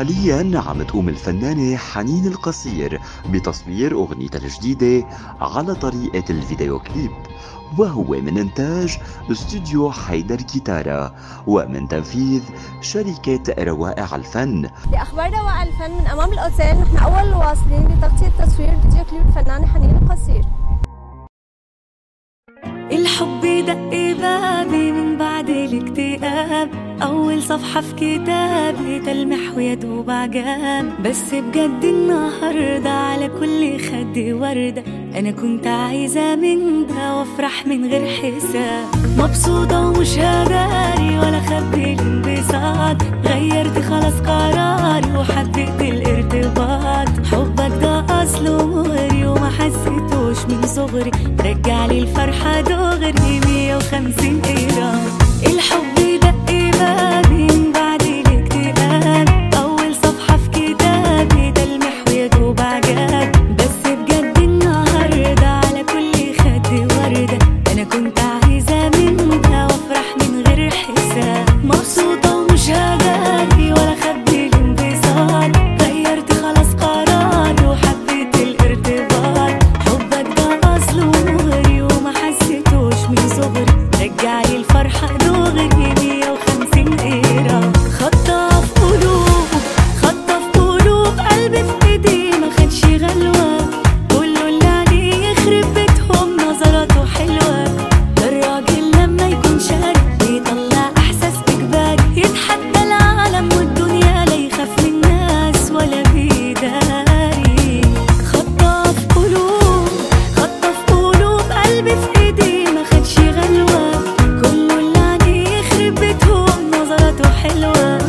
حاليا عم تقوم الفنانة حنين القصير بتصوير أغنيتها الجديدة على طريقة الفيديو كليب وهو من إنتاج استوديو حيدر كيتارا ومن تنفيذ شركة روائع الفن. لأخبار روائع الفن من أمام الأوتيل نحن أول الواصلين لتغطية أول صفحة في كتابي تلمح ويدوب عجاب بس بجد النهاردة على كل خد وردة. أنا كنت عايزة من ده وأفرح من غير حساب. مبسوطة ومش هداري ولا خبي الانبساط. غيرت خلاص قراري وحبيت الارتباط. حبك ده أصله مغري وما حسيتوش من صغري. رجع لي الفرحة دغري 150 إيران الحب حلوه